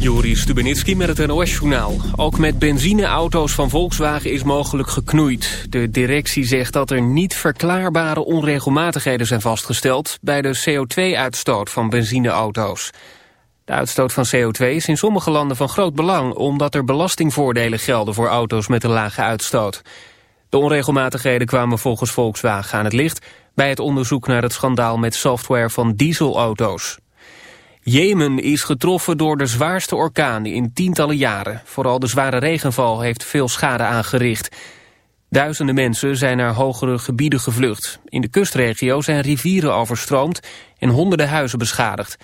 Juri Stubenitski met het NOS-journaal. Ook met benzineauto's van Volkswagen is mogelijk geknoeid. De directie zegt dat er niet verklaarbare onregelmatigheden zijn vastgesteld... bij de CO2-uitstoot van benzineauto's. De uitstoot van CO2 is in sommige landen van groot belang... omdat er belastingvoordelen gelden voor auto's met een lage uitstoot. De onregelmatigheden kwamen volgens Volkswagen aan het licht... bij het onderzoek naar het schandaal met software van dieselauto's. Jemen is getroffen door de zwaarste orkaan in tientallen jaren. Vooral de zware regenval heeft veel schade aangericht. Duizenden mensen zijn naar hogere gebieden gevlucht. In de kustregio zijn rivieren overstroomd en honderden huizen beschadigd.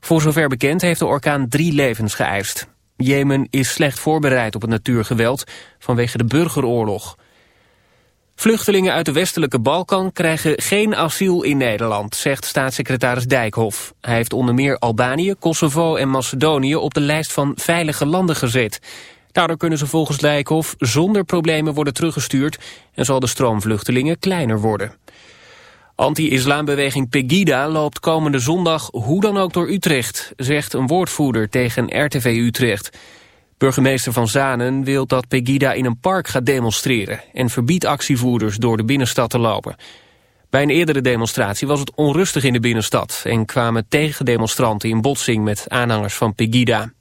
Voor zover bekend heeft de orkaan drie levens geëist. Jemen is slecht voorbereid op het natuurgeweld vanwege de burgeroorlog. Vluchtelingen uit de westelijke Balkan krijgen geen asiel in Nederland, zegt staatssecretaris Dijkhoff. Hij heeft onder meer Albanië, Kosovo en Macedonië op de lijst van veilige landen gezet. Daardoor kunnen ze volgens Dijkhoff zonder problemen worden teruggestuurd en zal de stroom vluchtelingen kleiner worden. Anti-islambeweging Pegida loopt komende zondag hoe dan ook door Utrecht, zegt een woordvoerder tegen RTV Utrecht. Burgemeester Van Zanen wil dat Pegida in een park gaat demonstreren... en verbiedt actievoerders door de binnenstad te lopen. Bij een eerdere demonstratie was het onrustig in de binnenstad... en kwamen tegendemonstranten in botsing met aanhangers van Pegida.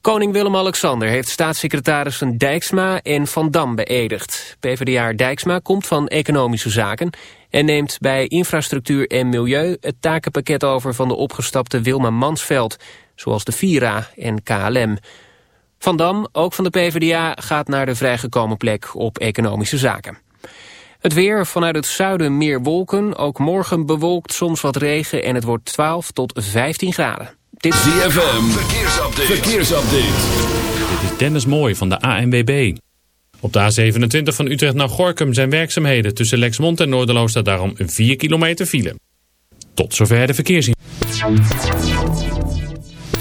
Koning Willem-Alexander heeft staatssecretarissen Dijksma en Van Dam beëdigd. PvdA Dijksma komt van Economische Zaken... en neemt bij Infrastructuur en Milieu het takenpakket over van de opgestapte Wilma Mansveld zoals de Vira en KLM. Van Dam, ook van de PvdA, gaat naar de vrijgekomen plek op economische zaken. Het weer, vanuit het zuiden meer wolken, ook morgen bewolkt, soms wat regen en het wordt 12 tot 15 graden. Dit is ZFM, verkeersupdate. verkeersupdate. Dit is Dennis Mooij van de ANWB. Op de A27 van Utrecht naar Gorkum zijn werkzaamheden. Tussen Lexmond en Noorderloos staat daarom 4 kilometer file. Tot zover de verkeersin.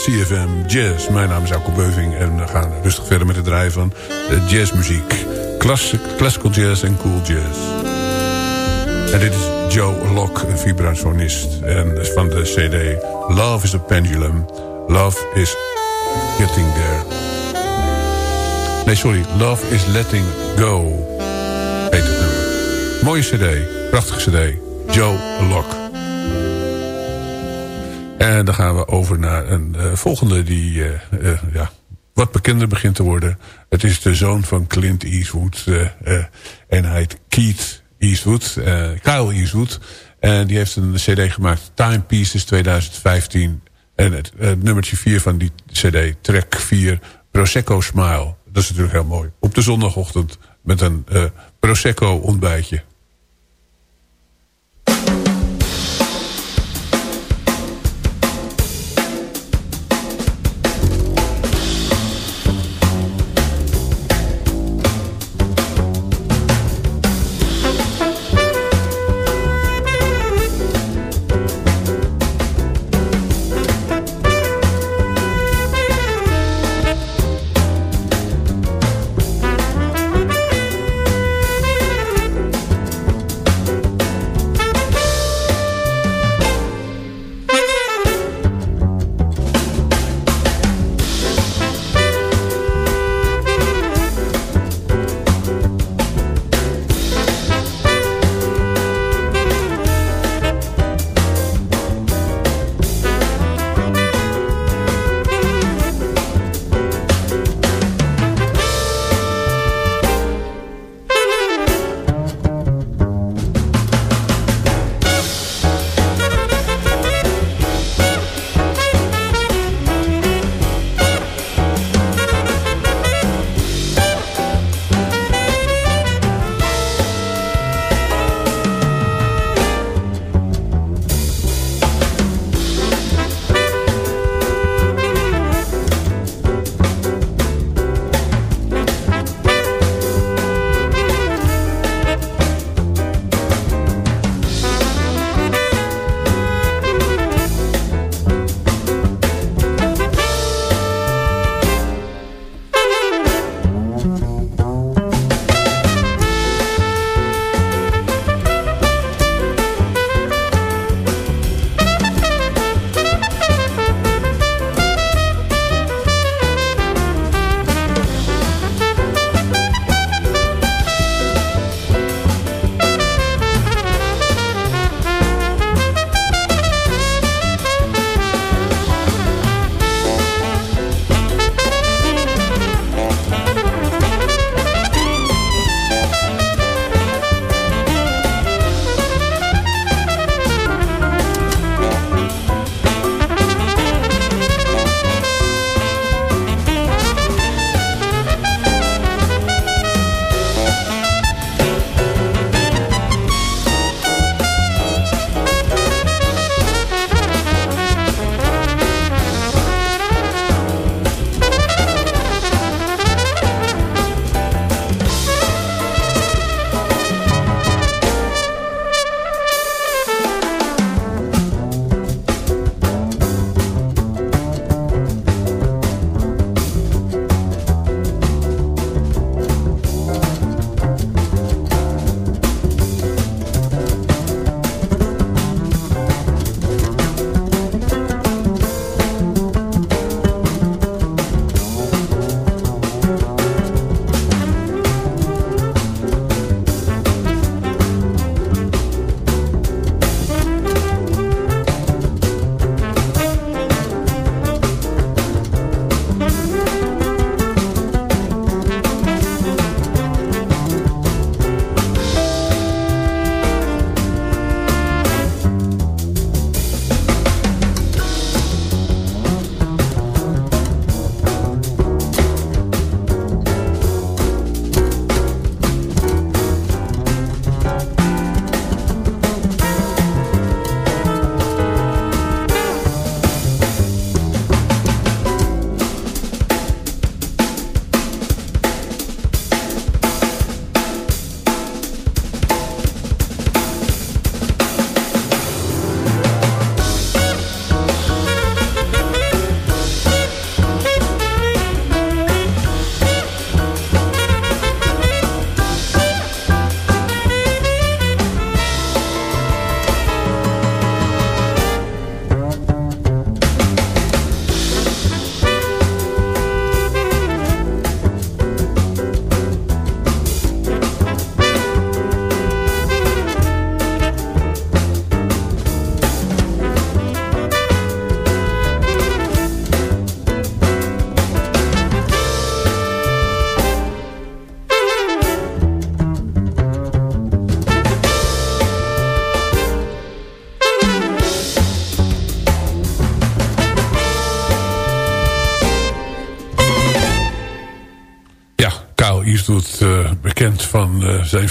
CFM Jazz. Mijn naam is Alko Beuving en we gaan rustig verder met het draaien van jazzmuziek. Classic, classical jazz en cool jazz. En dit is Joe Locke, een vibrafonist. En van de cd Love is a Pendulum. Love is getting there. Nee, sorry. Love is letting go. Heet het nummer. Mooie cd. Prachtige cd. Joe Locke. En dan gaan we over naar een uh, volgende die uh, uh, ja, wat bekender begint te worden. Het is de zoon van Clint Eastwood. en hij heet Keith Eastwood. Kyle Eastwood. En die heeft een cd gemaakt. Timepieces 2015. En het, het nummertje 4 van die cd. Track 4. Prosecco Smile. Dat is natuurlijk heel mooi. Op de zondagochtend met een Prosecco ontbijtje.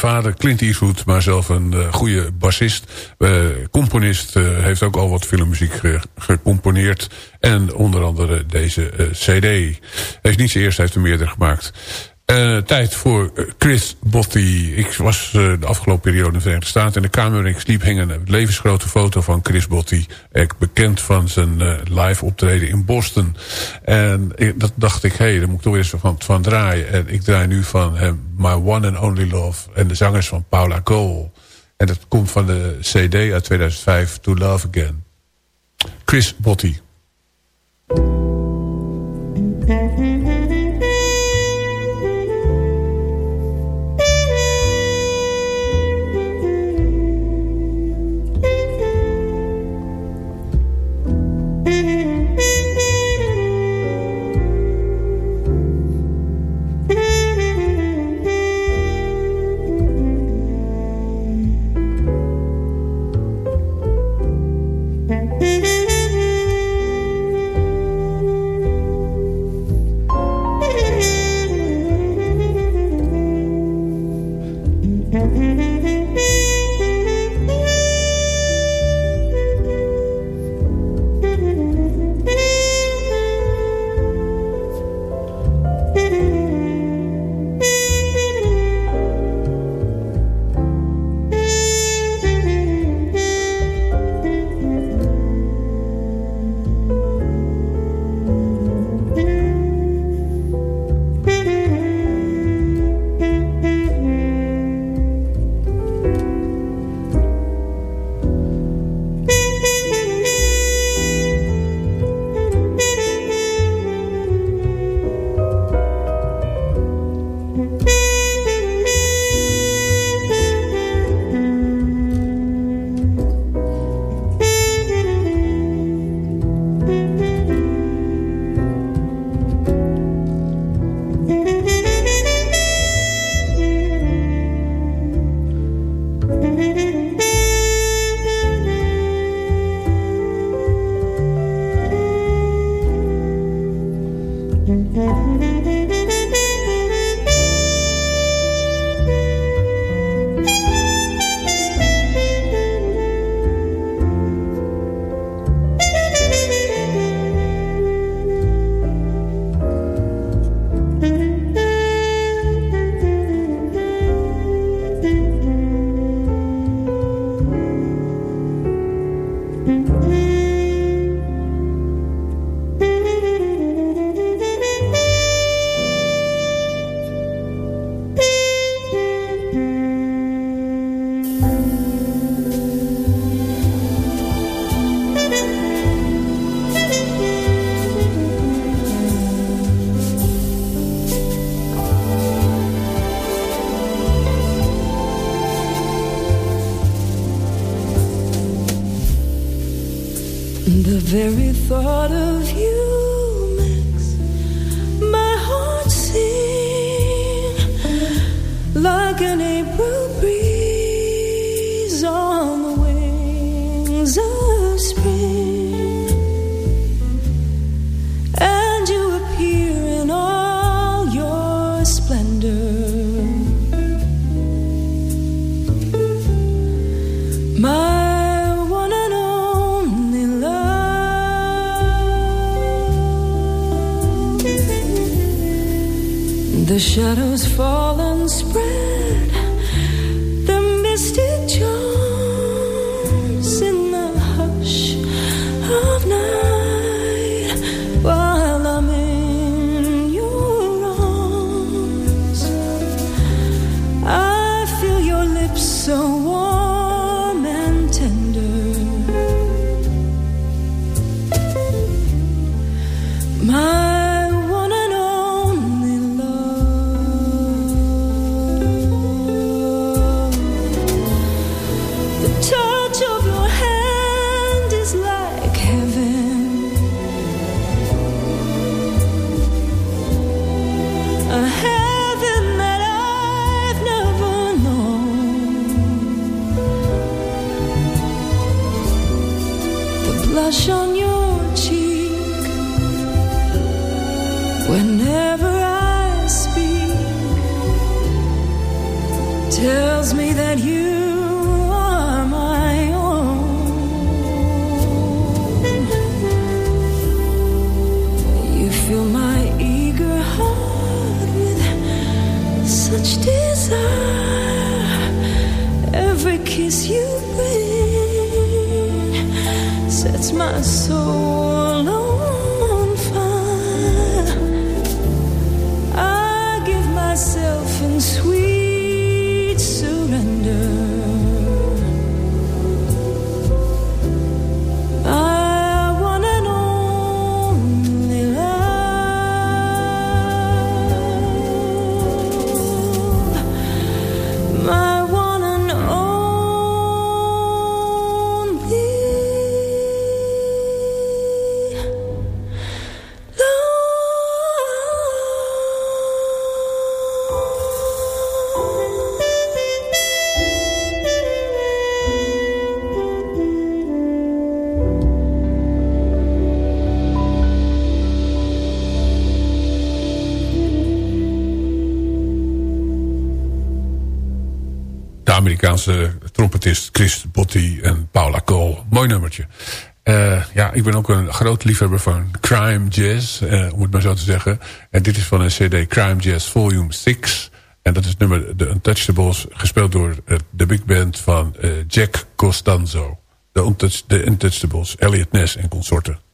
Vader Clint Eastwood... maar zelf een uh, goede bassist, componist... heeft ook al wat filmmuziek ge gecomponeerd. En onder andere deze cd. Heeft niet zijn eerste, heeft er meerdere gemaakt. Uh, tijd voor Chris Botti. Ik was uh, de afgelopen periode in de Verenigde Staten in de kamer... en ik sliep hing een levensgrote foto van Chris Botti. Bekend van zijn live optreden in Boston. En dat dacht ik, hé, hey, daar moet ik toch eens van, van draaien. En ik draai nu van My One and Only Love... en de zangers van Paula Cole. En dat komt van de CD uit 2005, To Love Again. Chris Botti. very thought 我想你。Ik ben ook een groot liefhebber van crime jazz, uh, om het maar zo te zeggen. En dit is van een cd Crime Jazz Volume 6. En dat is nummer The Untouchables, gespeeld door uh, de big band van Jack Costanzo. De, Untouchables, Elliot Ness en consorten.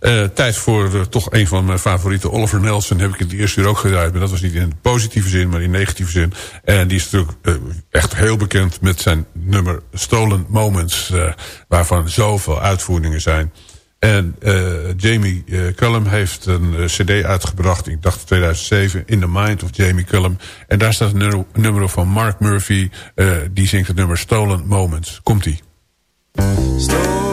Uh, tijd voor uh, toch een van mijn favoriete Oliver Nelson. Heb ik in het eerste uur ook gedraaid. Maar dat was niet in positieve zin, maar in negatieve zin. En die is natuurlijk uh, echt heel bekend met zijn nummer Stolen Moments. waarvan zoveel uitvoeringen zijn. En Jamie Cullum heeft een cd uitgebracht. Ik dacht 2007. In the Mind of Jamie Cullum. En daar staat een nummer van Mark Murphy. die zingt het nummer Stolen Moments. Komt-ie. They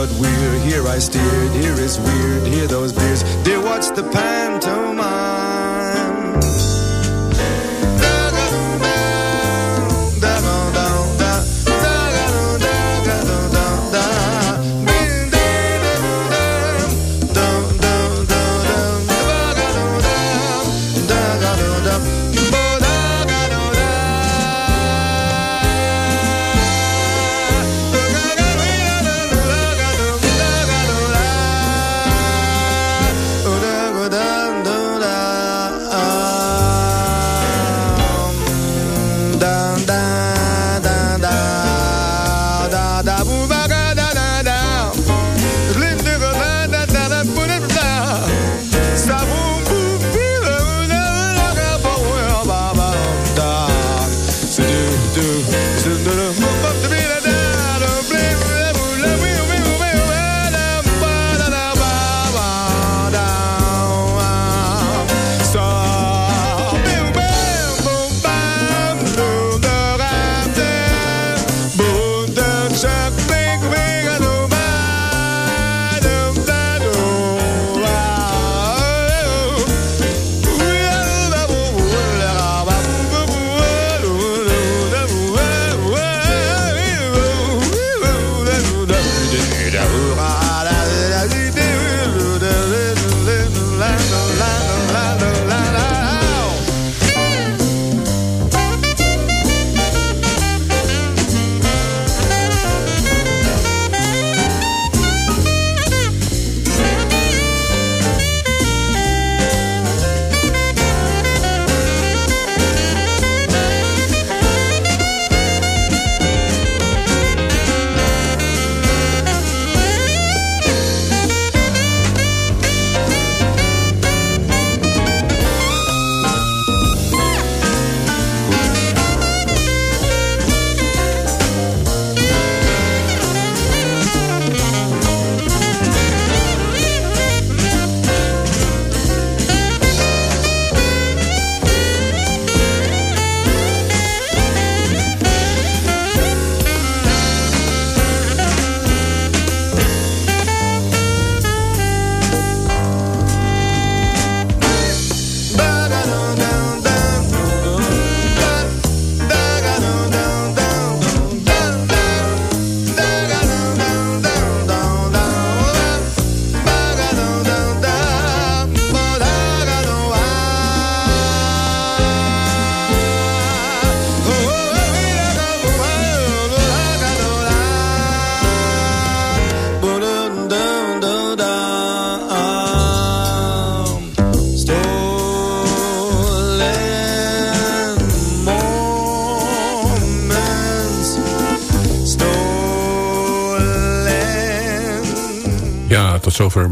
But we're here, I steered, here is weird, hear those beers. Dear, what's the pantomime?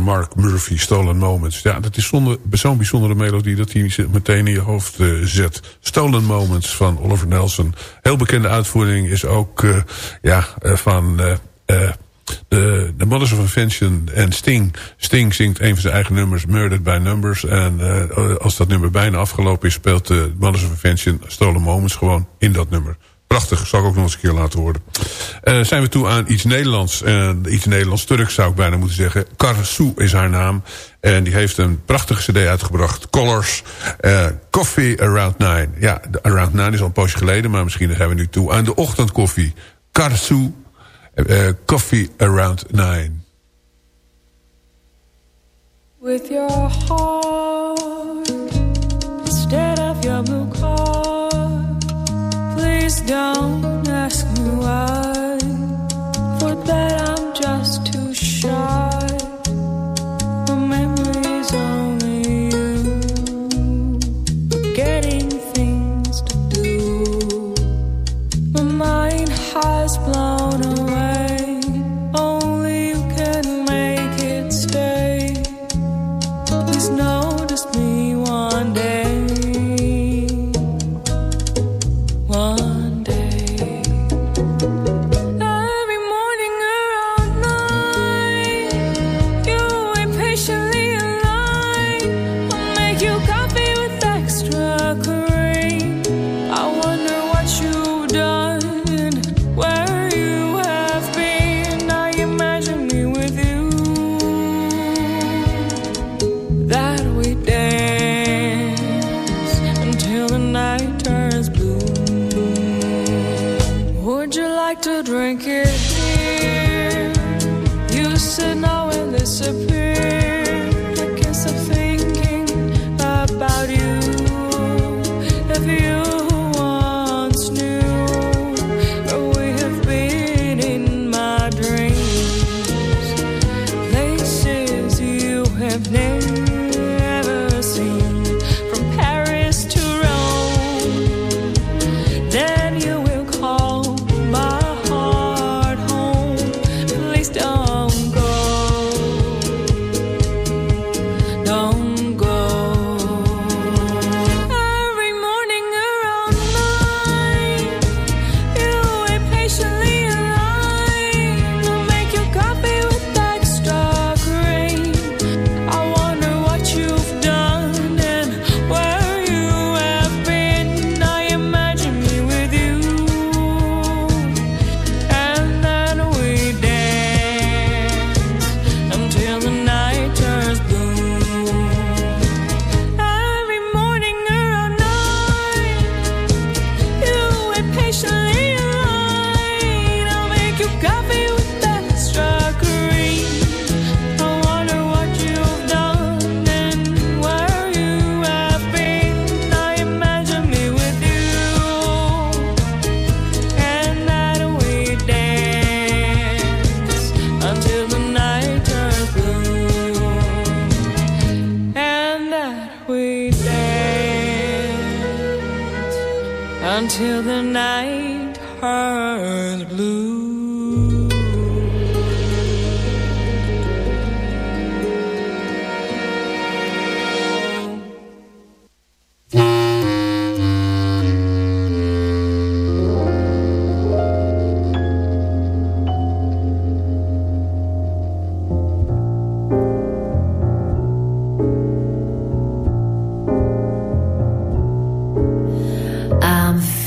Mark Murphy, Stolen Moments. Ja, dat is zo'n bijzondere melodie dat hij meteen in je hoofd uh, zet. Stolen Moments van Oliver Nelson. Heel bekende uitvoering is ook uh, ja, uh, van de, de Mothers of Invention en Sting. Sting zingt een van zijn eigen nummers, Murdered by Numbers. En als dat nummer bijna afgelopen is, speelt de Mothers of Invention Stolen Moments gewoon in dat nummer. Prachtig, zal ik ook nog eens een keer laten horen. Uh, zijn we toe aan iets Nederlands. Uh, iets Nederlands-Turks zou ik bijna moeten zeggen. Karsu is haar naam. En die heeft een prachtige cd uitgebracht. Colors. Uh, Coffee Around Nine. Ja, Around Nine is al een poosje geleden. Maar misschien zijn we nu toe aan de ochtendkoffie. Karsu. Coffee Around Nine. With your heart 掉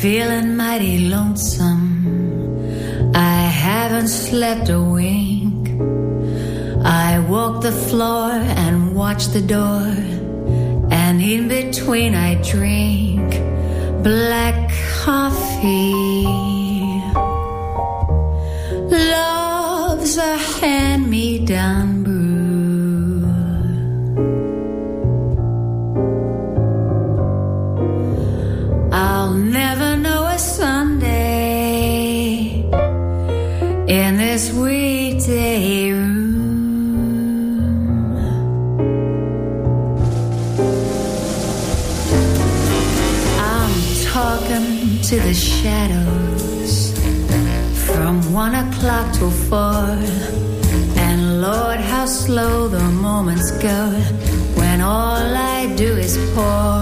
feeling mighty lonesome. I haven't slept a wink. I walk the floor and watch the door. And in between I drink black coffee. Love's a hand-me-down so far And Lord, how slow the moments go When all I do is pour.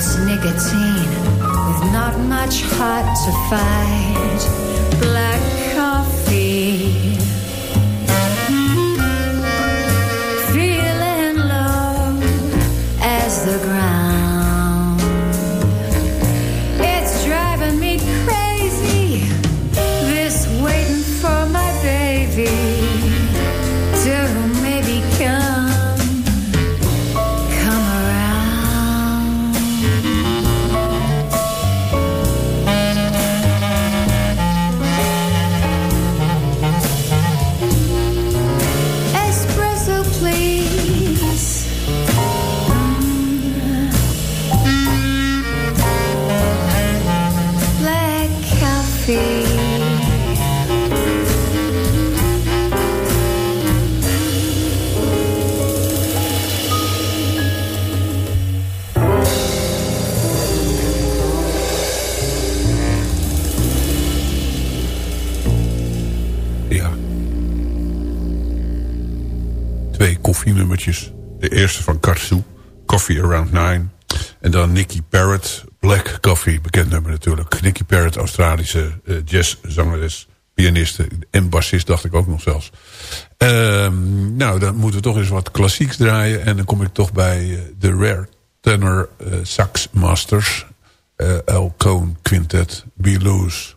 its nicotine with not much heart to fight. Black De eerste van Karsu, Coffee Around Nine. En dan Nicky Parrott, Black Coffee, bekend nummer natuurlijk. Nicky Parrott, Australische eh, jazzzangeres, pianiste en bassist, dacht ik ook nog zelfs. Ehm, nou, dan moeten we toch eens wat klassieks draaien. En dan kom ik toch bij eh, de Rare Tenor eh, Sax Masters. El Cohn Quintet, Be Loose.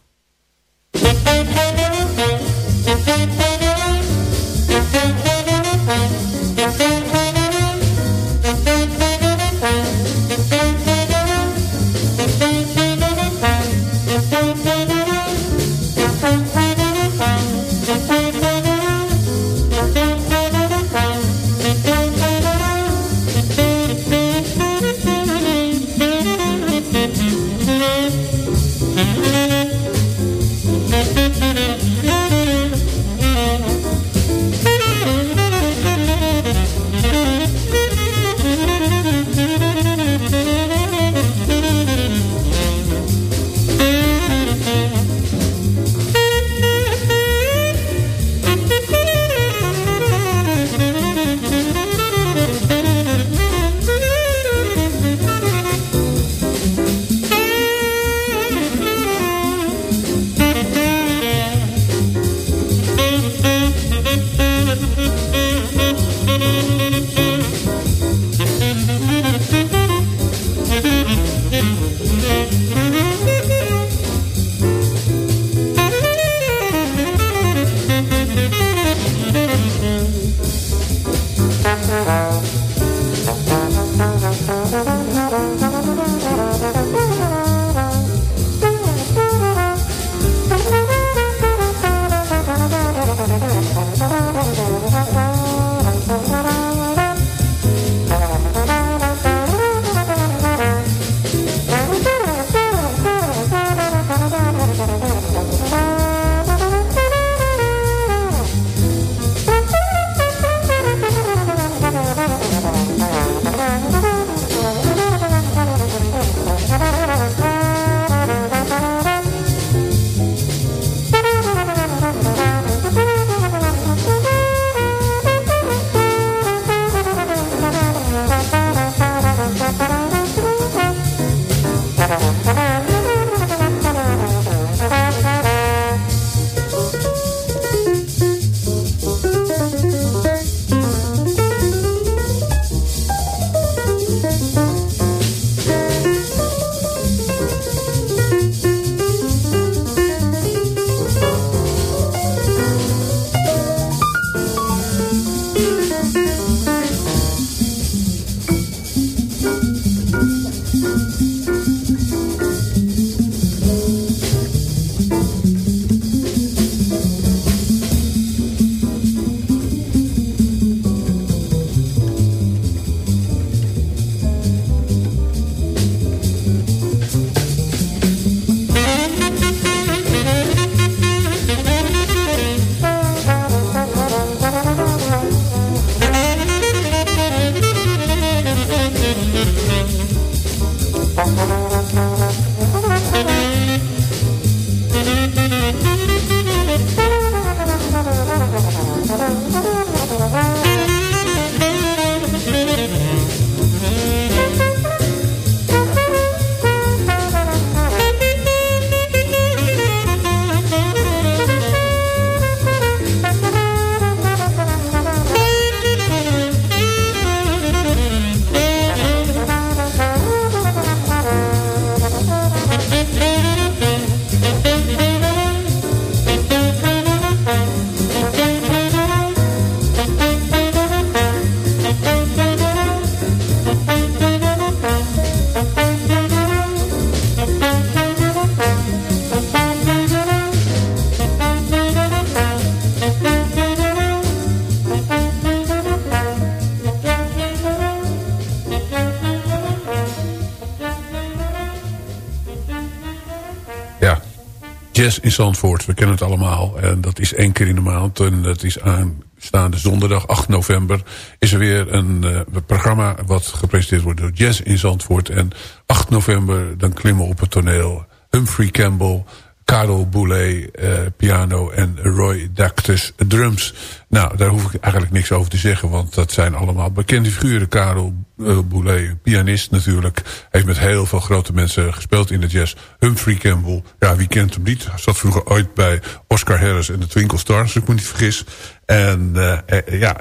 Jazz in Zandvoort. We kennen het allemaal. En dat is één keer in de maand. En dat is aanstaande zondag 8 november. Is er weer een uh, programma wat gepresenteerd wordt door Jazz in Zandvoort. En 8 november dan klimmen op het toneel Humphrey Campbell... Karel Boulet uh, piano en Roy Dactus drums. Nou, daar hoef ik eigenlijk niks over te zeggen, want dat zijn allemaal bekende figuren. Karel uh, Boulet, pianist natuurlijk, heeft met heel veel grote mensen gespeeld in de jazz. Humphrey Campbell, ja, wie kent hem niet? Zat vroeger ooit bij Oscar Harris en de Twinkle Stars, als ik me niet vergis. En uh, ja,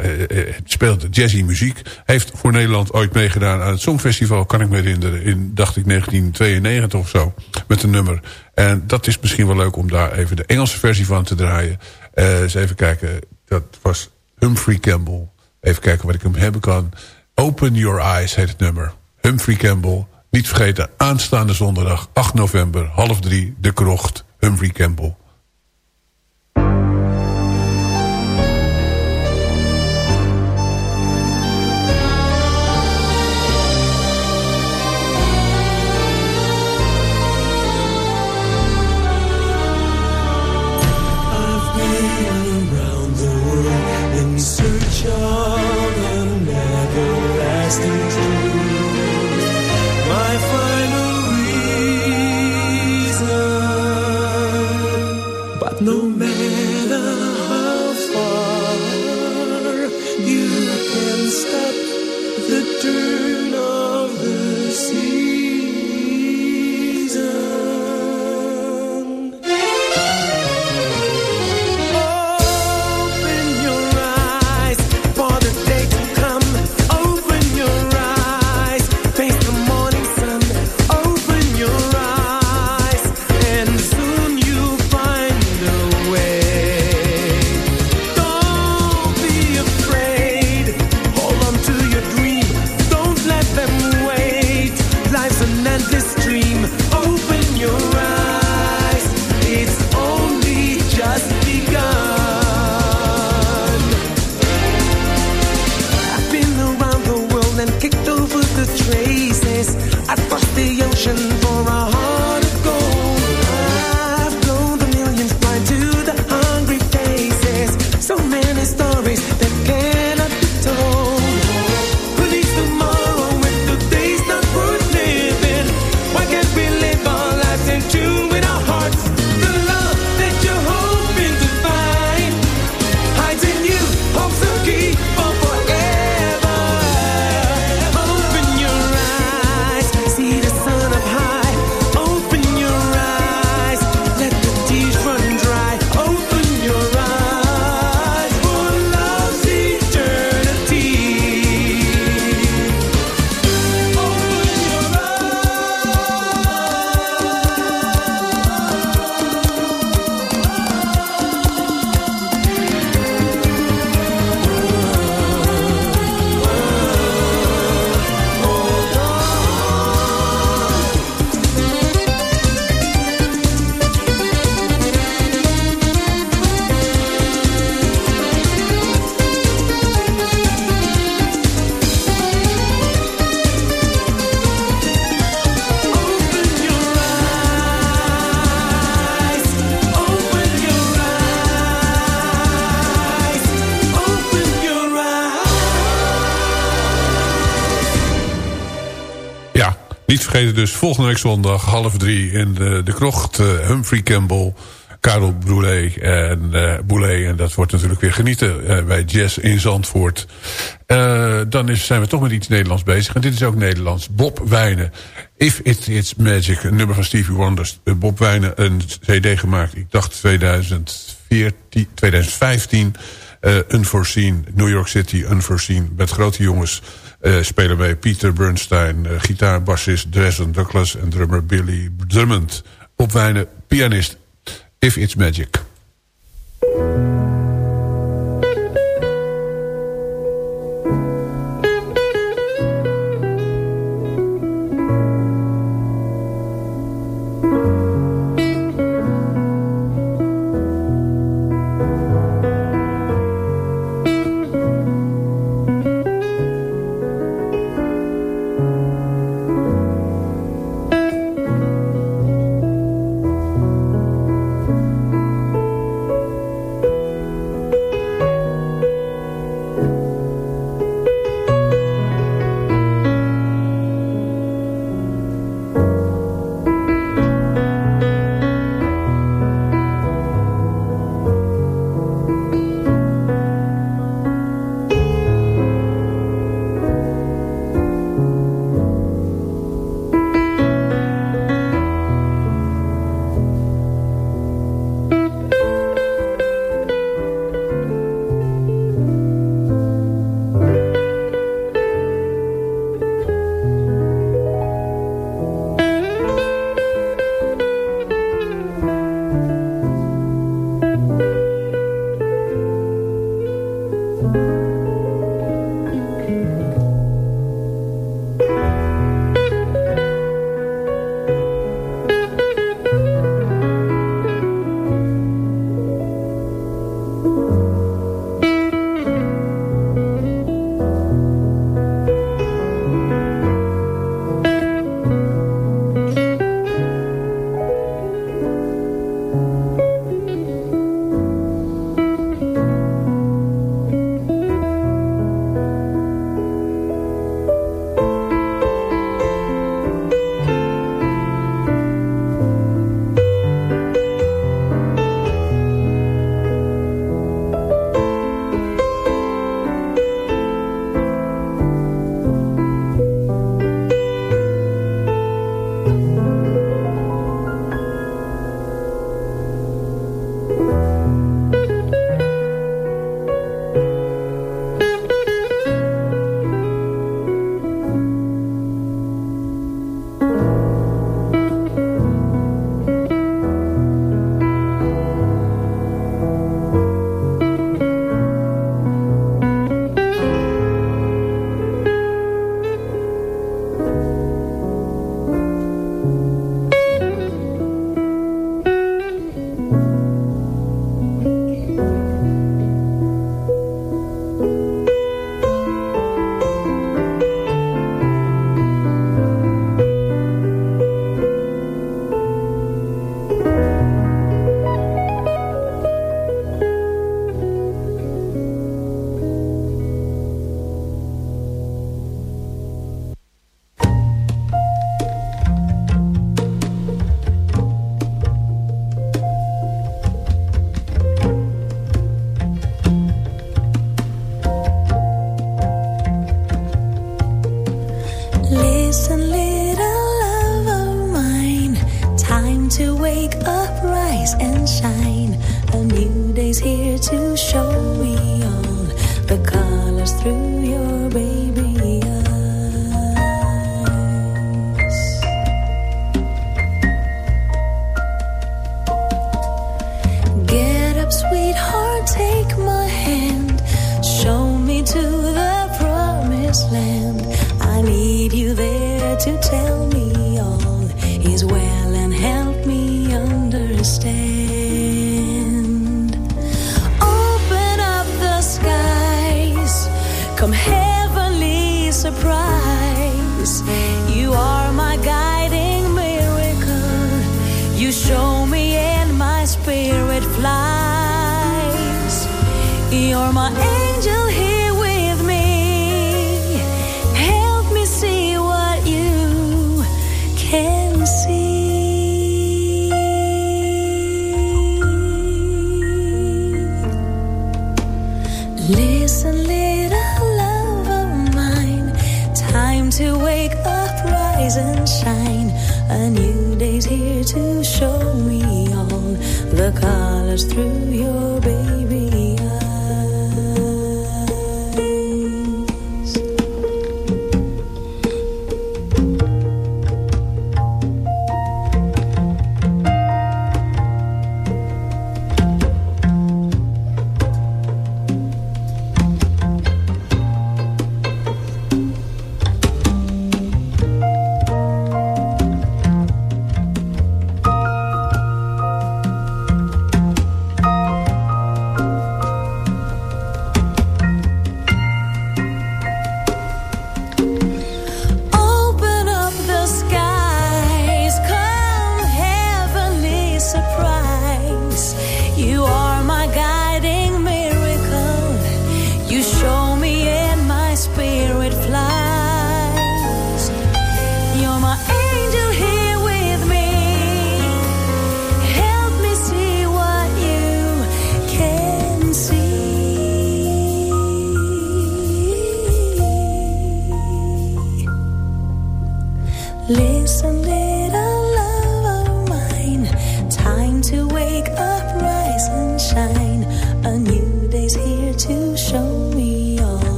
speelt jazzy muziek. Heeft voor Nederland ooit meegedaan aan het Songfestival, kan ik me herinneren. In, dacht ik, 1992 of zo, met een nummer. En dat is misschien wel leuk om daar even de Engelse versie van te draaien. Eens even kijken. Dat was Humphrey Campbell. Even kijken wat ik hem hebben kan. Open Your Eyes heet het nummer. Humphrey Campbell. Niet vergeten, aanstaande zondag 8 november, half drie, de krocht. Humphrey Campbell. Vergeten dus volgende week zondag half drie in de, de krocht. Uh, Humphrey Campbell, Karel Boulet en uh. En dat wordt natuurlijk weer genieten uh, bij Jazz in Zandvoort. dan zijn we toch met iets Nederlands bezig. En dit is ook Nederlands. Bob Wijnen. If It Is Magic. Een nummer van Stevie Wonder. Bob Wijnen een cd gemaakt. Ik dacht 2014, 2015. Unforeseen. New York City Unforeseen. Met grote jongens. Uh, spelen bij Peter Bernstein, uh, gitaarbassist Dresden Douglas en drummer Billy Drummond. Opwijnen, pianist If It's Magic.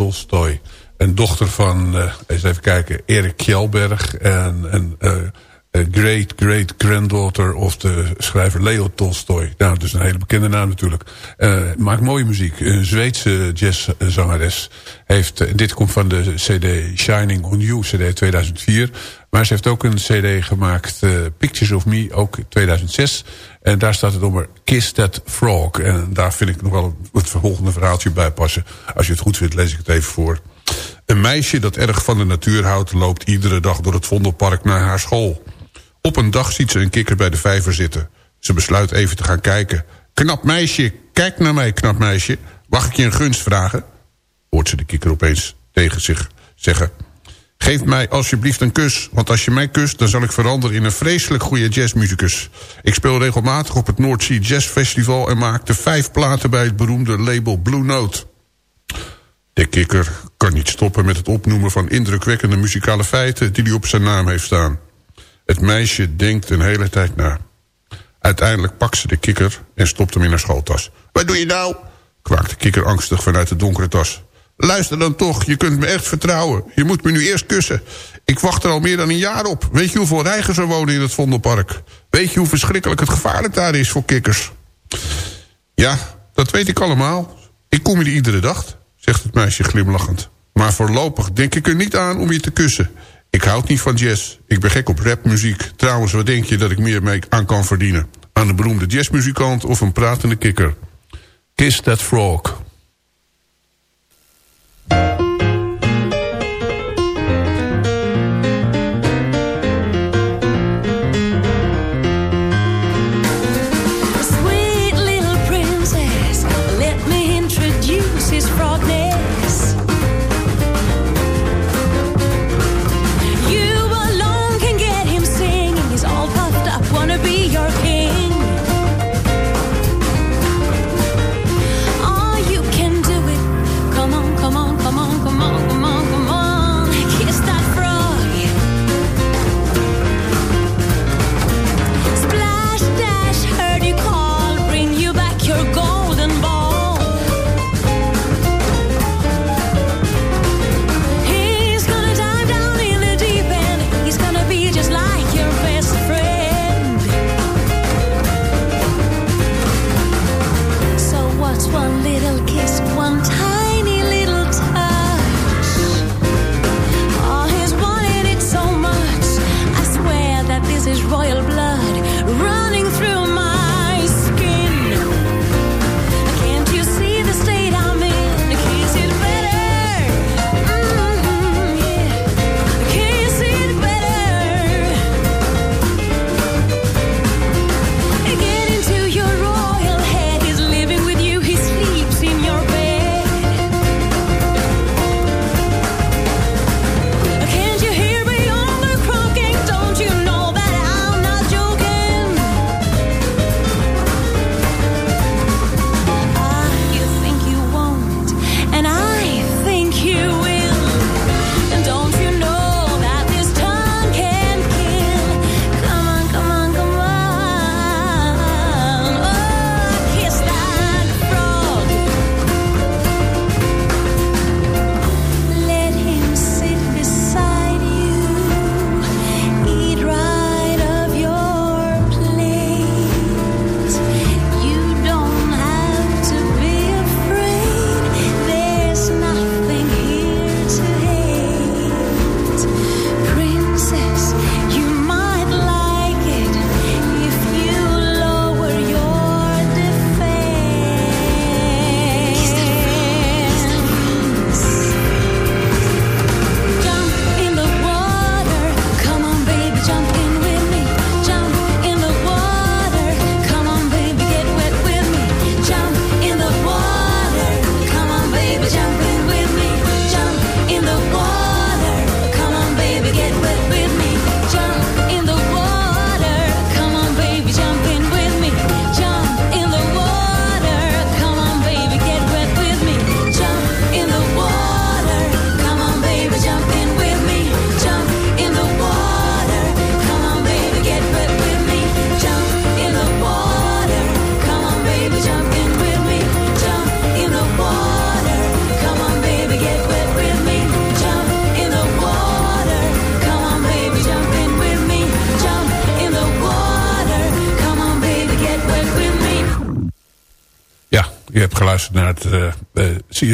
Tolstoy. Een dochter van, eh, eens even kijken, Erik Kjellberg. En eh, eh, great, great granddaughter of de schrijver Leo Tolstoy. Nou, dus een hele bekende naam natuurlijk. Eh, maakt mooie muziek. Een Zweedse jazzzangeres. Heeft, eh, dit komt van de cd Shining on You, cd 2004. Maar ze heeft ook een cd gemaakt, eh, Pictures of Me, ook 2006. En daar staat het onder Kiss That Frog. En daar vind ik nog wel het volgende verhaaltje bij passen. Als je het goed vindt, lees ik het even voor. Een meisje dat erg van de natuur houdt... loopt iedere dag door het Vondelpark naar haar school. Op een dag ziet ze een kikker bij de vijver zitten. Ze besluit even te gaan kijken. Knap meisje, kijk naar mij, knap meisje. Mag ik je een gunst vragen? Hoort ze de kikker opeens tegen zich zeggen. Geef mij alsjeblieft een kus, want als je mij kust... dan zal ik veranderen in een vreselijk goede jazzmuzikus. Ik speel regelmatig op het Sea Jazz Festival... en maakte vijf platen bij het beroemde label Blue Note. De kikker kan niet stoppen met het opnoemen van indrukwekkende muzikale feiten... die hij op zijn naam heeft staan. Het meisje denkt een hele tijd na. Uiteindelijk pakt ze de kikker en stopt hem in haar schooltas. Wat doe je nou? kwaakt de kikker angstig vanuit de donkere tas. Luister dan toch, je kunt me echt vertrouwen. Je moet me nu eerst kussen. Ik wacht er al meer dan een jaar op. Weet je hoeveel reigers er wonen in het Vondelpark? Weet je hoe verschrikkelijk het gevaarlijk daar is voor kikkers? Ja, dat weet ik allemaal. Ik kom hier iedere dag, zegt het meisje glimlachend. Maar voorlopig denk ik er niet aan om je te kussen. Ik houd niet van jazz. Ik ben gek op rapmuziek. Trouwens, wat denk je dat ik meer mee aan kan verdienen? Aan een beroemde jazzmuzikant of een pratende kikker? Kiss that frog.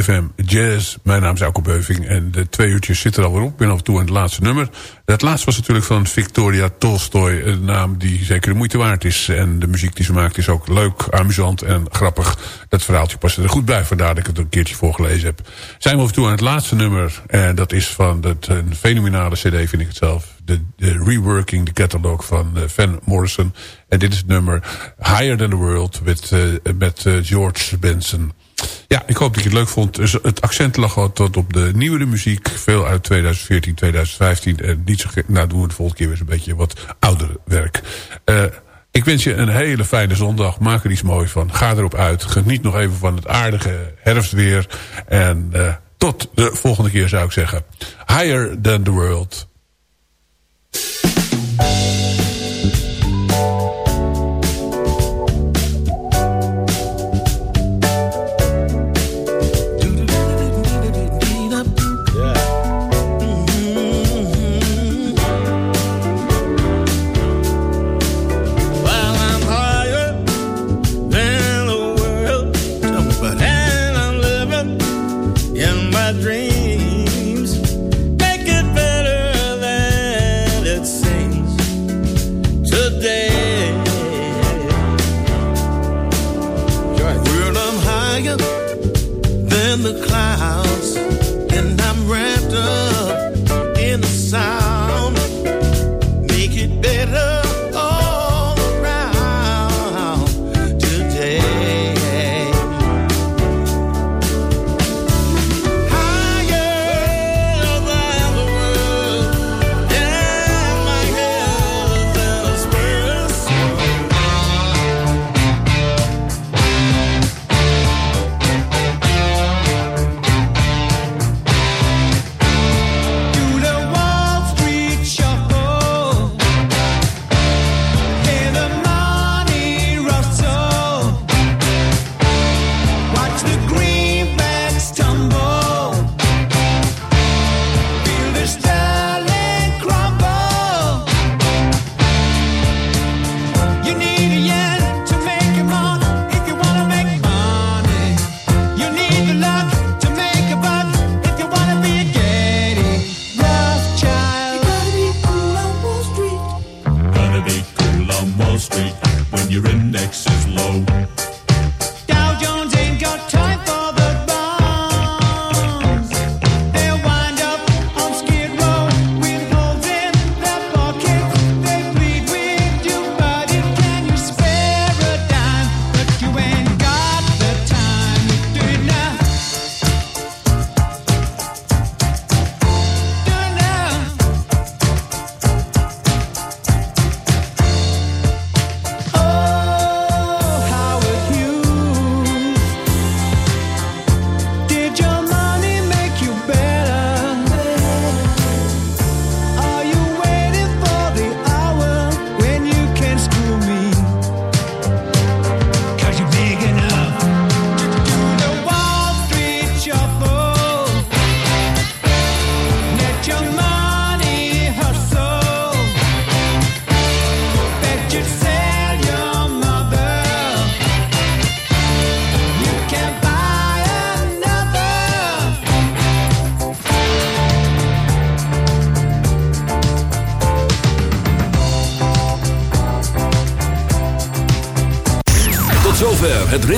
Eh, Jazz. Mijn naam is Alko Beuving en de twee uurtjes zitten er alweer op. Ik ben af en toe aan het laatste nummer. Het laatste was natuurlijk van Victoria Tolstoy. Een naam die zeker de moeite waard is. En de muziek die ze maakt is ook leuk, amusant en grappig. Dat verhaaltje past er goed bij. Vandaar dat ik het een keertje voorgelezen heb. Zijn we af en toe aan het laatste nummer. En dat is van het, een fenomenale cd vind ik het zelf. De, reworking, de catalog van uh, Van Morrison. En dit is het nummer Higher Than The World met, uh, met uh, George Benson. Ja, ik hoop dat je het leuk vond. Dus het accent lag wat op de nieuwere muziek. Veel uit 2014, 2015. En niet zo nou doen we de volgende keer weer een beetje wat oudere werk. Uh, ik wens je een hele fijne zondag. Maak er iets moois van. Ga erop uit. Geniet nog even van het aardige herfstweer. En uh, tot de volgende keer zou ik zeggen. Higher than the world.